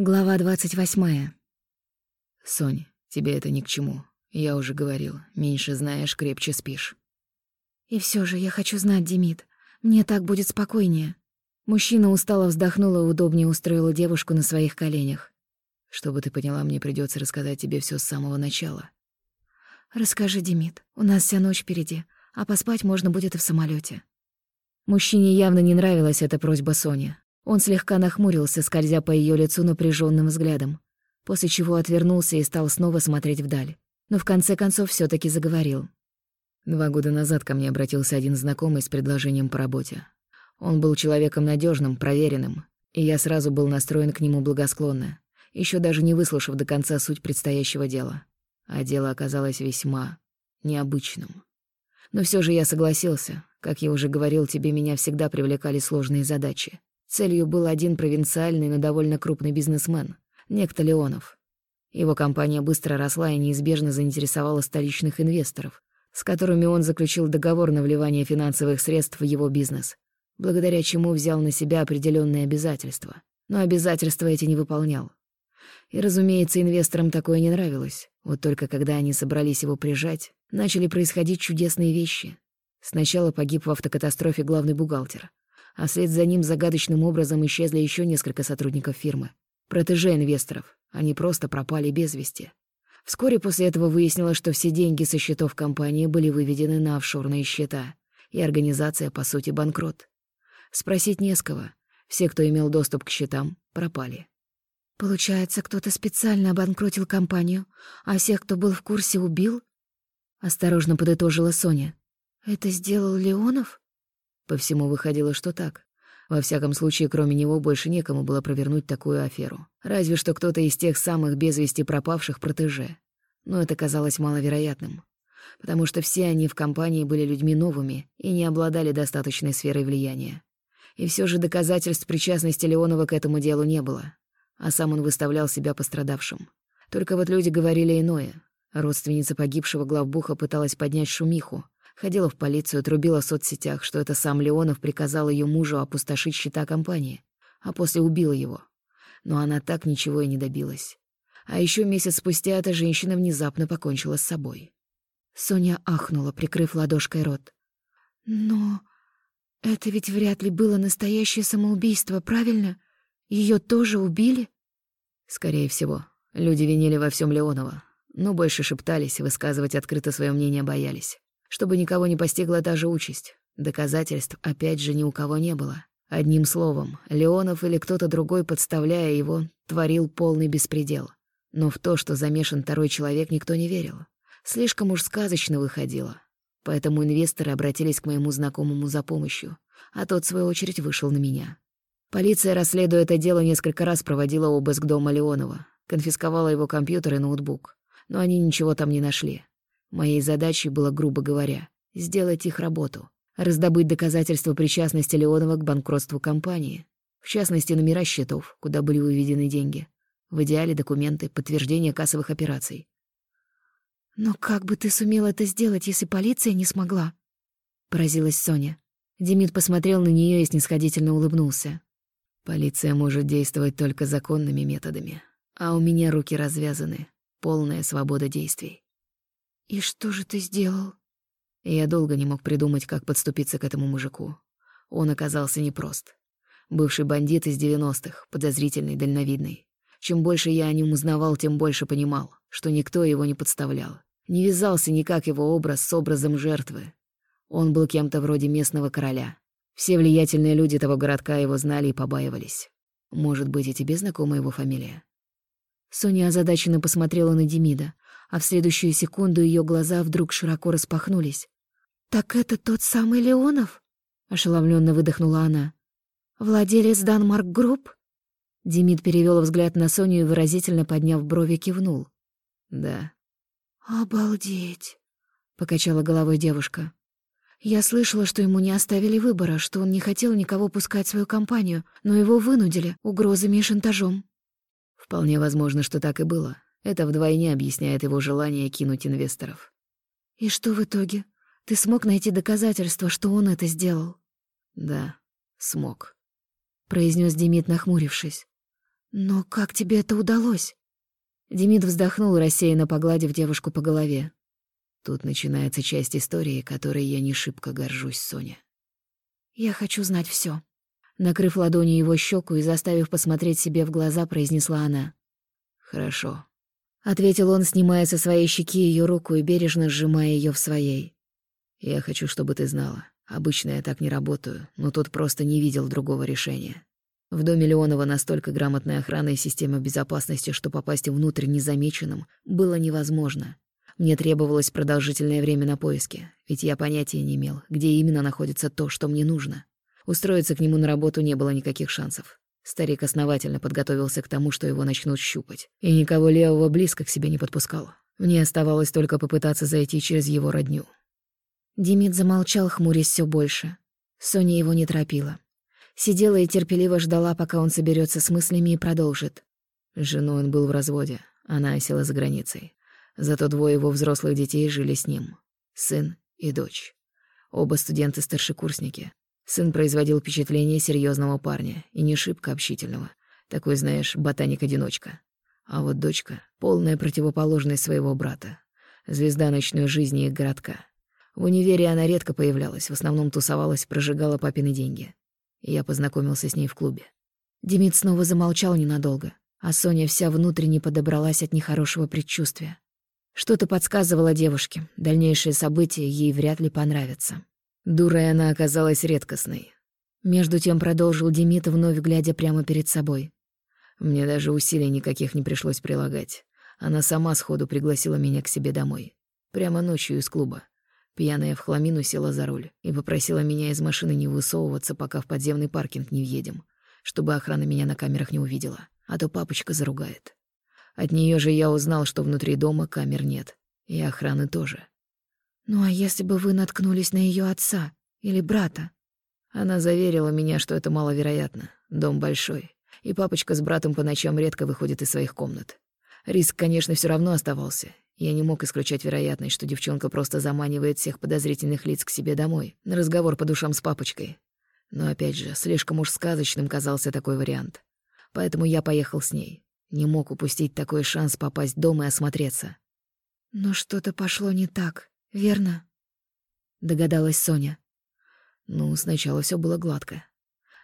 Глава двадцать восьмая. «Сонь, тебе это ни к чему. Я уже говорил, меньше знаешь, крепче спишь». «И все же я хочу знать, Демид. Мне так будет спокойнее». Мужчина устало вздохнул и удобнее устроил девушку на своих коленях. «Чтобы ты поняла, мне придется рассказать тебе все с самого начала». «Расскажи, Демид. У нас вся ночь впереди, а поспать можно будет и в самолете. Мужчине явно не нравилась эта просьба Сони. Он слегка нахмурился, скользя по ее лицу напряженным взглядом, после чего отвернулся и стал снова смотреть вдаль. Но в конце концов все таки заговорил. Два года назад ко мне обратился один знакомый с предложением по работе. Он был человеком надежным, проверенным, и я сразу был настроен к нему благосклонно, еще даже не выслушав до конца суть предстоящего дела. А дело оказалось весьма необычным. Но все же я согласился. Как я уже говорил, тебе меня всегда привлекали сложные задачи. Целью был один провинциальный, но довольно крупный бизнесмен, некто Леонов. Его компания быстро росла и неизбежно заинтересовала столичных инвесторов, с которыми он заключил договор на вливание финансовых средств в его бизнес, благодаря чему взял на себя определенные обязательства. Но обязательства эти не выполнял. И, разумеется, инвесторам такое не нравилось. Вот только когда они собрались его прижать, начали происходить чудесные вещи. Сначала погиб в автокатастрофе главный бухгалтер а вслед за ним загадочным образом исчезли еще несколько сотрудников фирмы. Протеже инвесторов. Они просто пропали без вести. Вскоре после этого выяснилось, что все деньги со счетов компании были выведены на офшорные счета, и организация, по сути, банкрот. Спросить не с кого. Все, кто имел доступ к счетам, пропали. «Получается, кто-то специально обанкротил компанию, а всех, кто был в курсе, убил?» Осторожно подытожила Соня. «Это сделал Леонов?» По всему выходило, что так. Во всяком случае, кроме него больше некому было провернуть такую аферу. Разве что кто-то из тех самых без вести пропавших протеже. Но это казалось маловероятным. Потому что все они в компании были людьми новыми и не обладали достаточной сферой влияния. И все же доказательств причастности Леонова к этому делу не было. А сам он выставлял себя пострадавшим. Только вот люди говорили иное. Родственница погибшего главбуха пыталась поднять шумиху, Ходила в полицию, трубила в соцсетях, что это сам Леонов приказал ее мужу опустошить счета компании, а после убила его. Но она так ничего и не добилась. А еще месяц спустя эта женщина внезапно покончила с собой. Соня ахнула, прикрыв ладошкой рот. «Но это ведь вряд ли было настоящее самоубийство, правильно? Ее тоже убили?» Скорее всего. Люди винили во всем Леонова, но больше шептались, высказывать открыто свое мнение боялись чтобы никого не постигла та же участь. Доказательств, опять же, ни у кого не было. Одним словом, Леонов или кто-то другой, подставляя его, творил полный беспредел. Но в то, что замешан второй человек, никто не верил. Слишком уж сказочно выходило. Поэтому инвесторы обратились к моему знакомому за помощью, а тот, в свою очередь, вышел на меня. Полиция, расследуя это дело, несколько раз проводила обыск дома Леонова, конфисковала его компьютер и ноутбук, но они ничего там не нашли. Моей задачей было, грубо говоря, сделать их работу, раздобыть доказательства причастности Леонова к банкротству компании, в частности, номера счетов, куда были выведены деньги, в идеале документы, подтверждение кассовых операций. «Но как бы ты сумел это сделать, если полиция не смогла?» — поразилась Соня. Демид посмотрел на нее и снисходительно улыбнулся. «Полиция может действовать только законными методами, а у меня руки развязаны, полная свобода действий. «И что же ты сделал?» Я долго не мог придумать, как подступиться к этому мужику. Он оказался непрост. Бывший бандит из девяностых, подозрительный, дальновидный. Чем больше я о нем узнавал, тем больше понимал, что никто его не подставлял. Не вязался никак его образ с образом жертвы. Он был кем-то вроде местного короля. Все влиятельные люди того городка его знали и побаивались. Может быть, и тебе знакома его фамилия? Соня озадаченно посмотрела на Демида, а в следующую секунду ее глаза вдруг широко распахнулись. «Так это тот самый Леонов?» — ошеломленно выдохнула она. «Владелец Данмарк Групп?» Демид перевел взгляд на Соню и выразительно подняв брови кивнул. «Да». «Обалдеть!» — покачала головой девушка. «Я слышала, что ему не оставили выбора, что он не хотел никого пускать в свою компанию, но его вынудили угрозами и шантажом». «Вполне возможно, что так и было. Это вдвойне объясняет его желание кинуть инвесторов. «И что в итоге? Ты смог найти доказательства, что он это сделал?» «Да, смог», — произнес Демид, нахмурившись. Но как тебе это удалось? Демид вздохнул, рассеянно погладив девушку по голове. Тут начинается часть истории, которой я не шибко горжусь, Соня. Я хочу знать все. Накрыв ладонью его щеку и заставив посмотреть себе в глаза, произнесла она. «Хорошо», — ответил он, снимая со своей щеки ее руку и бережно сжимая ее в своей. «Я хочу, чтобы ты знала. Обычно я так не работаю, но тут просто не видел другого решения. В доме Леонова настолько грамотная охрана и система безопасности, что попасть внутрь незамеченным было невозможно. Мне требовалось продолжительное время на поиски, ведь я понятия не имел, где именно находится то, что мне нужно. Устроиться к нему на работу не было никаких шансов. Старик основательно подготовился к тому, что его начнут щупать, и никого левого близко к себе не подпускал. Мне оставалось только попытаться зайти через его родню. Демид замолчал, хмурясь все больше. Соня его не торопила. Сидела и терпеливо ждала, пока он соберется с мыслями и продолжит. С женой он был в разводе, она осела за границей. Зато двое его взрослых детей жили с ним. Сын и дочь. Оба студенты-старшекурсники. Сын производил впечатление серьезного парня и не шибко общительного. Такой, знаешь, ботаник-одиночка. А вот дочка — полная противоположность своего брата. Звезда ночной жизни их городка. В универе она редко появлялась, в основном тусовалась, прожигала папины деньги я познакомился с ней в клубе. Демид снова замолчал ненадолго, а Соня вся внутренне подобралась от нехорошего предчувствия. Что-то подсказывало девушке, дальнейшие события ей вряд ли понравятся. Дурой она оказалась редкостной. Между тем продолжил Демид, вновь глядя прямо перед собой. Мне даже усилий никаких не пришлось прилагать. Она сама сходу пригласила меня к себе домой. Прямо ночью из клуба. Пьяная в хламину села за руль и попросила меня из машины не высовываться, пока в подземный паркинг не въедем, чтобы охрана меня на камерах не увидела, а то папочка заругает. От нее же я узнал, что внутри дома камер нет, и охраны тоже. «Ну а если бы вы наткнулись на ее отца или брата?» Она заверила меня, что это маловероятно. Дом большой, и папочка с братом по ночам редко выходит из своих комнат. Риск, конечно, все равно оставался, я не мог исключать вероятность, что девчонка просто заманивает всех подозрительных лиц к себе домой, на разговор по душам с папочкой. Но опять же, слишком уж сказочным казался такой вариант. Поэтому я поехал с ней. Не мог упустить такой шанс попасть в дом и осмотреться. «Но что-то пошло не так, верно?» Догадалась Соня. Ну, сначала все было гладко.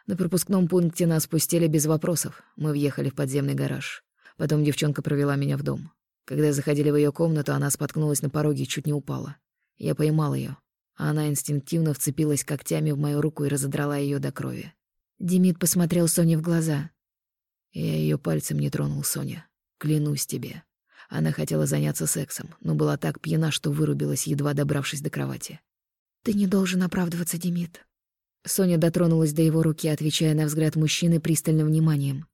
На пропускном пункте нас пустили без вопросов. Мы въехали в подземный гараж. Потом девчонка провела меня в дом. Когда заходили в ее комнату, она споткнулась на пороге и чуть не упала. Я поймал ее, а она инстинктивно вцепилась когтями в мою руку и разодрала ее до крови. Демид посмотрел Соне в глаза. Я ее пальцем не тронул, Соня. Клянусь тебе. Она хотела заняться сексом, но была так пьяна, что вырубилась, едва добравшись до кровати. «Ты не должен оправдываться, Демид». Соня дотронулась до его руки, отвечая на взгляд мужчины пристальным вниманием.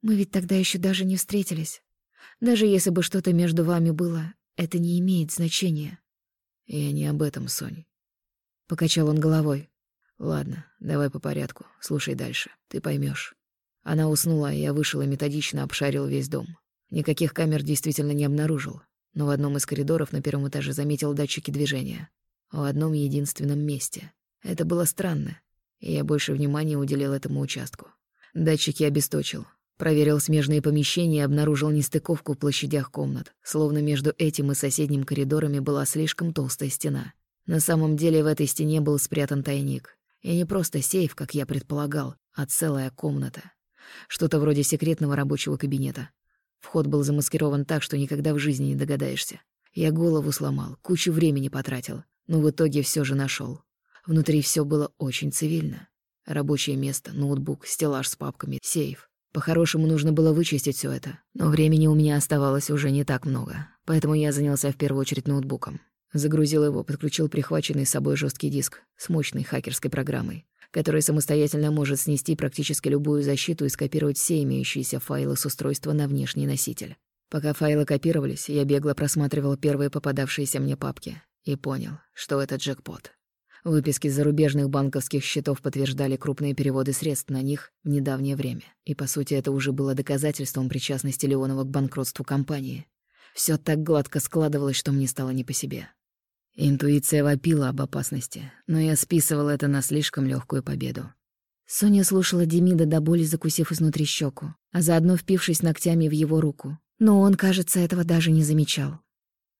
«Мы ведь тогда еще даже не встретились. Даже если бы что-то между вами было, это не имеет значения. Я не об этом, Сонь. Покачал он головой. Ладно, давай по порядку. Слушай дальше. Ты поймешь. Она уснула, и я вышел и методично обшарил весь дом. Никаких камер действительно не обнаружил, но в одном из коридоров на первом этаже заметил датчики движения. В одном единственном месте. Это было странно, и я больше внимания уделил этому участку. Датчики обесточил, Проверил смежные помещения и обнаружил нестыковку в площадях комнат, словно между этим и соседним коридорами была слишком толстая стена. На самом деле в этой стене был спрятан тайник. И не просто сейф, как я предполагал, а целая комната. Что-то вроде секретного рабочего кабинета. Вход был замаскирован так, что никогда в жизни не догадаешься. Я голову сломал, кучу времени потратил, но в итоге все же нашел. Внутри все было очень цивильно. Рабочее место, ноутбук, стеллаж с папками, сейф. По-хорошему нужно было вычистить все это, но времени у меня оставалось уже не так много, поэтому я занялся в первую очередь ноутбуком. Загрузил его, подключил прихваченный с собой жесткий диск с мощной хакерской программой, которая самостоятельно может снести практически любую защиту и скопировать все имеющиеся файлы с устройства на внешний носитель. Пока файлы копировались, я бегло просматривал первые попадавшиеся мне папки и понял, что это джекпот. Выписки зарубежных банковских счетов подтверждали крупные переводы средств на них в недавнее время. И, по сути, это уже было доказательством причастности Леонова к банкротству компании. Все так гладко складывалось, что мне стало не по себе. Интуиция вопила об опасности, но я списывал это на слишком легкую победу. Соня слушала Демида до боли, закусив изнутри щеку, а заодно впившись ногтями в его руку. Но он, кажется, этого даже не замечал.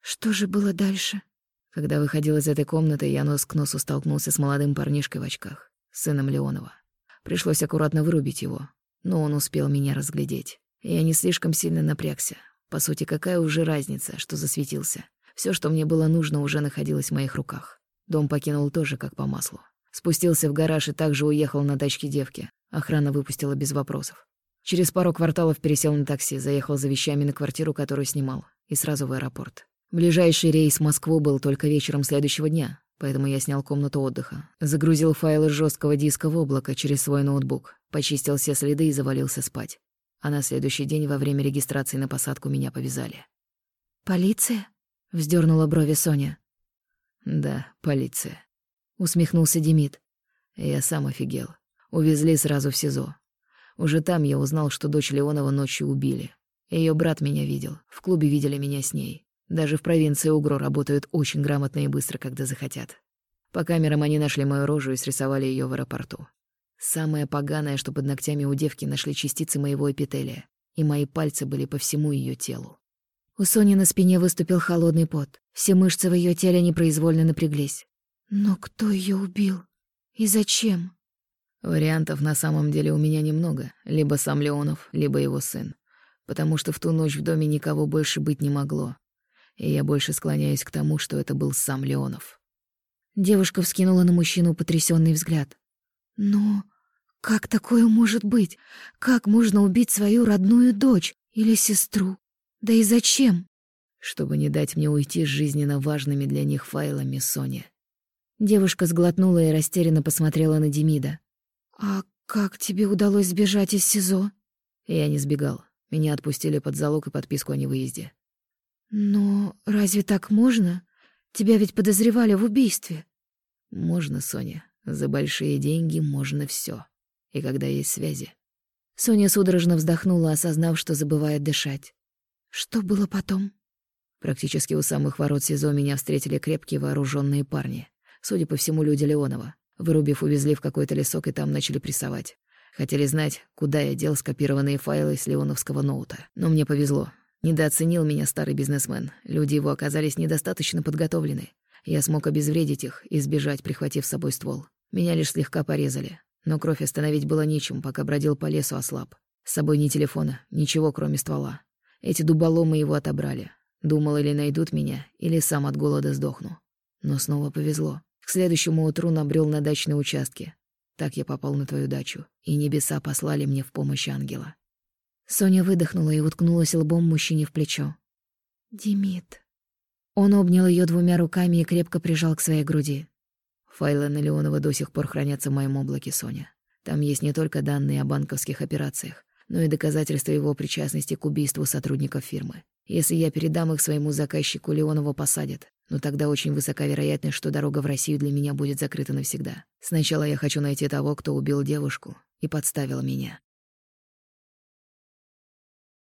Что же было дальше? Когда выходил из этой комнаты, я нос к носу столкнулся с молодым парнишкой в очках, сыном Леонова. Пришлось аккуратно вырубить его, но он успел меня разглядеть. Я не слишком сильно напрягся. По сути, какая уже разница, что засветился? Все, что мне было нужно, уже находилось в моих руках. Дом покинул тоже как по маслу. Спустился в гараж и также уехал на тачке девки. Охрана выпустила без вопросов. Через пару кварталов пересел на такси, заехал за вещами на квартиру, которую снимал, и сразу в аэропорт. Ближайший рейс в Москву был только вечером следующего дня, поэтому я снял комнату отдыха. Загрузил файлы жесткого диска в облако через свой ноутбук, почистил все следы и завалился спать. А на следующий день во время регистрации на посадку меня повязали. «Полиция?» — вздернула брови Соня. «Да, полиция», — усмехнулся Демид. Я сам офигел. Увезли сразу в СИЗО. Уже там я узнал, что дочь Леонова ночью убили. Ее брат меня видел, в клубе видели меня с ней. Даже в провинции Угро работают очень грамотно и быстро, когда захотят. По камерам они нашли мою рожу и срисовали ее в аэропорту. Самое поганое, что под ногтями у девки нашли частицы моего эпителия, и мои пальцы были по всему ее телу. У Сони на спине выступил холодный пот. Все мышцы в ее теле непроизвольно напряглись. Но кто ее убил? И зачем? Вариантов на самом деле у меня немного. Либо сам Леонов, либо его сын. Потому что в ту ночь в доме никого больше быть не могло. И я больше склоняюсь к тому, что это был сам Леонов. Девушка вскинула на мужчину потрясенный взгляд. «Но как такое может быть? Как можно убить свою родную дочь или сестру? Да и зачем? Чтобы не дать мне уйти с жизненно важными для них файлами, Соня. Девушка сглотнула и растерянно посмотрела на Демида. «А как тебе удалось сбежать из СИЗО?» Я не сбегал. Меня отпустили под залог и подписку о невыезде. «Но разве так можно? Тебя ведь подозревали в убийстве». «Можно, Соня. За большие деньги можно все. И когда есть связи». Соня судорожно вздохнула, осознав, что забывает дышать. Что было потом? Практически у самых ворот СИЗО меня встретили крепкие вооруженные парни. Судя по всему, люди Леонова. Вырубив, увезли в какой-то лесок и там начали прессовать. Хотели знать, куда я дел скопированные файлы с леоновского ноута. Но мне повезло. Недооценил меня старый бизнесмен. Люди его оказались недостаточно подготовлены. Я смог обезвредить их и сбежать, прихватив с собой ствол. Меня лишь слегка порезали. Но кровь остановить было нечем, пока бродил по лесу ослаб. С собой ни телефона, ничего, кроме ствола. Эти дуболомы его отобрали. Думал, или найдут меня, или сам от голода сдохну. Но снова повезло. К следующему утру набрел на дачные участки. Так я попал на твою дачу, и небеса послали мне в помощь ангела. Соня выдохнула и уткнулась лбом мужчине в плечо. «Димит». Он обнял ее двумя руками и крепко прижал к своей груди. Файлы на Леонова до сих пор хранятся в моем облаке, Соня. Там есть не только данные о банковских операциях, но и доказательства его причастности к убийству сотрудников фирмы. Если я передам их своему заказчику, Леонова посадят. Но тогда очень высока вероятность, что дорога в Россию для меня будет закрыта навсегда. Сначала я хочу найти того, кто убил девушку и подставил меня.